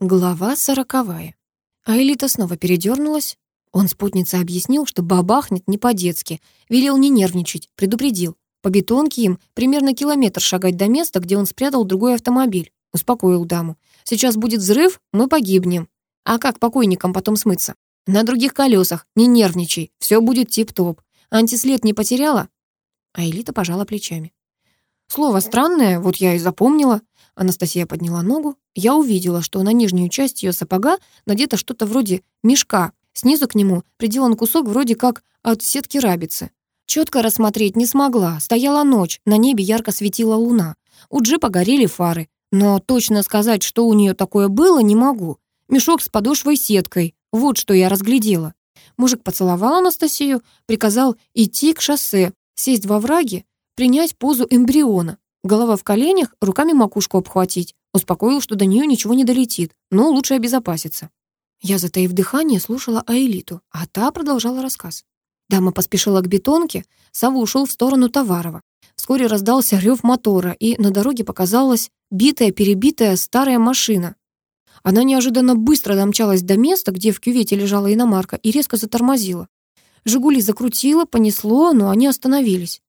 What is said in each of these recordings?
Глава сороковая. А Элита снова передернулась. Он спутнице объяснил, что бабахнет не по-детски, велел не нервничать, предупредил. По бетонке им примерно километр шагать до места, где он спрятал другой автомобиль. Успокоил даму. Сейчас будет взрыв, мы погибнем. А как покойникам потом смыться? На других колесах, не нервничай, все будет тип-топ. Антислед не потеряла? А Элита пожала плечами. Слово странное, вот я и запомнила. Анастасия подняла ногу. Я увидела, что на нижнюю часть ее сапога надето что-то вроде мешка. Снизу к нему приделан кусок вроде как от сетки рабицы. Четко рассмотреть не смогла. Стояла ночь, на небе ярко светила луна. У джипа горели фары. Но точно сказать, что у нее такое было, не могу. Мешок с подошвой сеткой. Вот что я разглядела. Мужик поцеловал Анастасию, приказал идти к шоссе, сесть во враге, принять позу эмбриона. Голова в коленях, руками макушку обхватить. Успокоил, что до нее ничего не долетит, но лучше обезопаситься. Я, затаив дыхание, слушала Аэлиту, а та продолжала рассказ. Дама поспешила к бетонке, Сава ушел в сторону Товарова. Вскоре раздался рев мотора, и на дороге показалась битая-перебитая старая машина. Она неожиданно быстро домчалась до места, где в кювете лежала иномарка, и резко затормозила. «Жигули» закрутило, понесло, но они остановились.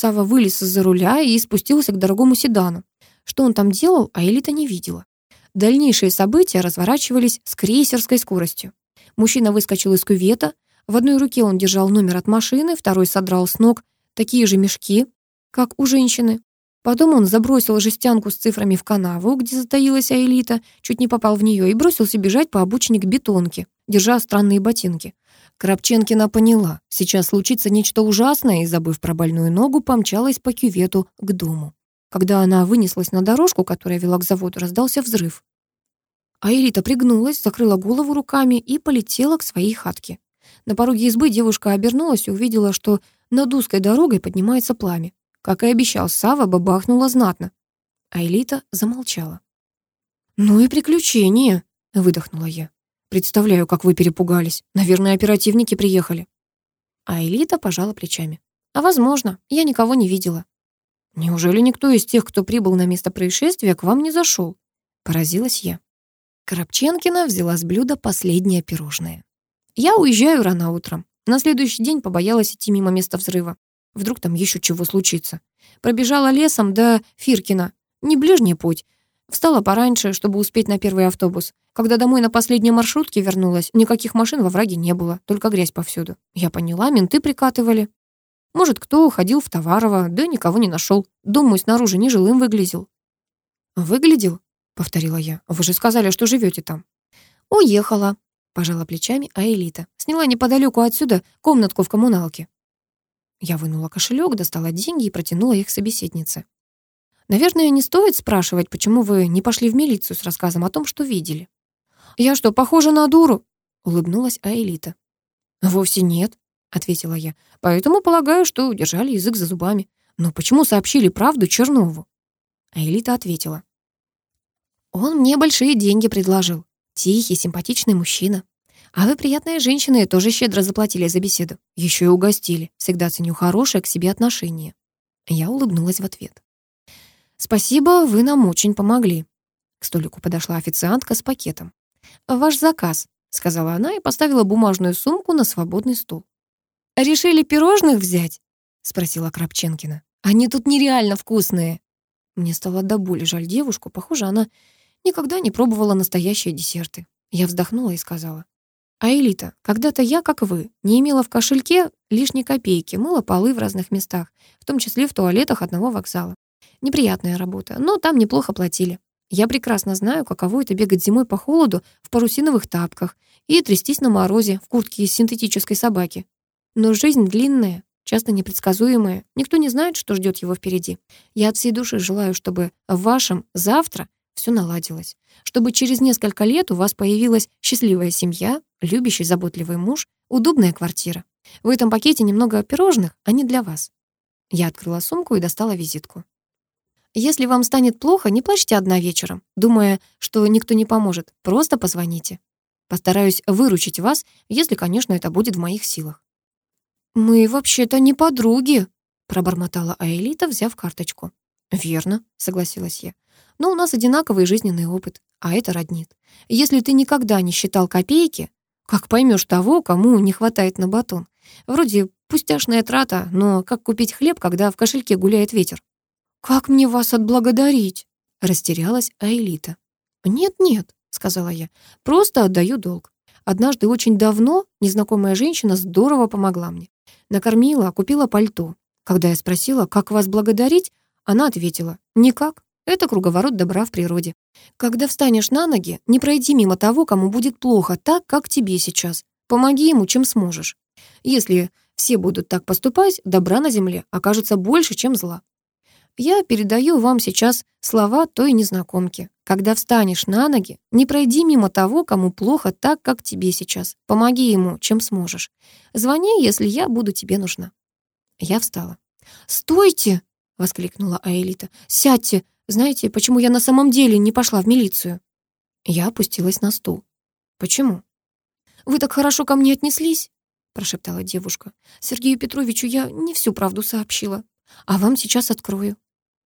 Сава вылез из-за руля и спустился к дорогому седану. Что он там делал, а Элита не видела. Дальнейшие события разворачивались с крейсерской скоростью. Мужчина выскочил из кювета. В одной руке он держал номер от машины, второй содрал с ног такие же мешки, как у женщины. Потом он забросил жестянку с цифрами в канаву, где затаилась Аэлита, чуть не попал в нее, и бросился бежать по обочине к бетонке, держа странные ботинки. Крапченкина поняла, сейчас случится нечто ужасное и, забыв про больную ногу, помчалась по кювету к дому. Когда она вынеслась на дорожку, которая вела к заводу, раздался взрыв. Аэлита пригнулась, закрыла голову руками и полетела к своей хатке. На пороге избы девушка обернулась и увидела, что над узкой дорогой поднимается пламя. Как и обещал, Сава бабахнула знатно. Аэлита замолчала. «Ну и приключения!» — выдохнула я. Представляю, как вы перепугались. Наверное, оперативники приехали». А Элита пожала плечами. «А возможно, я никого не видела». «Неужели никто из тех, кто прибыл на место происшествия, к вам не зашел?» Поразилась я. Коробченкина взяла с блюда последнее пирожное. «Я уезжаю рано утром. На следующий день побоялась идти мимо места взрыва. Вдруг там еще чего случится. Пробежала лесом до Фиркина. Не ближний путь. Встала пораньше, чтобы успеть на первый автобус. Когда домой на последней маршрутке вернулась, никаких машин во враге не было, только грязь повсюду. Я поняла, менты прикатывали. Может, кто уходил в Товарово, да никого не нашел. Думаю, снаружи нежилым выглядел. «Выглядел?» — повторила я. «Вы же сказали, что живете там». «Уехала», — пожала плечами Аэлита. «Сняла неподалеку отсюда комнатку в коммуналке». Я вынула кошелек, достала деньги и протянула их собеседнице. «Наверное, не стоит спрашивать, почему вы не пошли в милицию с рассказом о том, что видели». «Я что, похожа на дуру?» — улыбнулась Аэлита. «Вовсе нет», — ответила я. «Поэтому полагаю, что держали язык за зубами. Но почему сообщили правду Чернову?» Аэлита ответила. «Он мне большие деньги предложил. Тихий, симпатичный мужчина. А вы, приятная женщины, тоже щедро заплатили за беседу. Еще и угостили. Всегда ценю хорошее к себе отношение». Я улыбнулась в ответ. «Спасибо, вы нам очень помогли». К столику подошла официантка с пакетом ваш заказ», — сказала она и поставила бумажную сумку на свободный стул. «Решили пирожных взять?» — спросила Крапченкина. «Они тут нереально вкусные». Мне стало до боли жаль девушку. Похоже, она никогда не пробовала настоящие десерты. Я вздохнула и сказала. «А Элита, когда-то я, как вы, не имела в кошельке лишней копейки, мыла полы в разных местах, в том числе в туалетах одного вокзала. Неприятная работа, но там неплохо платили. Я прекрасно знаю, каково это бегать зимой по холоду в парусиновых тапках и трястись на морозе в куртке из синтетической собаки. Но жизнь длинная, часто непредсказуемая. Никто не знает, что ждет его впереди. Я от всей души желаю, чтобы в вашем завтра все наладилось. Чтобы через несколько лет у вас появилась счастливая семья, любящий, заботливый муж, удобная квартира. В этом пакете немного пирожных, а они для вас. Я открыла сумку и достала визитку. Если вам станет плохо, не плачьте одна вечером, думая, что никто не поможет. Просто позвоните. Постараюсь выручить вас, если, конечно, это будет в моих силах. «Мы вообще-то не подруги», — пробормотала Аэлита, взяв карточку. «Верно», — согласилась я. «Но у нас одинаковый жизненный опыт, а это роднит. Если ты никогда не считал копейки, как поймешь того, кому не хватает на батон? Вроде пустяшная трата, но как купить хлеб, когда в кошельке гуляет ветер? «Как мне вас отблагодарить?» — растерялась Аэлита. «Нет-нет», — сказала я, — «просто отдаю долг. Однажды очень давно незнакомая женщина здорово помогла мне. Накормила, купила пальто. Когда я спросила, как вас благодарить, она ответила, «Никак, это круговорот добра в природе. Когда встанешь на ноги, не пройди мимо того, кому будет плохо, так, как тебе сейчас. Помоги ему, чем сможешь. Если все будут так поступать, добра на земле окажется больше, чем зла. Я передаю вам сейчас слова той незнакомки. Когда встанешь на ноги, не пройди мимо того, кому плохо так, как тебе сейчас. Помоги ему, чем сможешь. Звони, если я буду тебе нужна». Я встала. «Стойте!» — воскликнула Аэлита. «Сядьте! Знаете, почему я на самом деле не пошла в милицию?» Я опустилась на стул. «Почему?» «Вы так хорошо ко мне отнеслись?» — прошептала девушка. «Сергею Петровичу я не всю правду сообщила. А вам сейчас открою.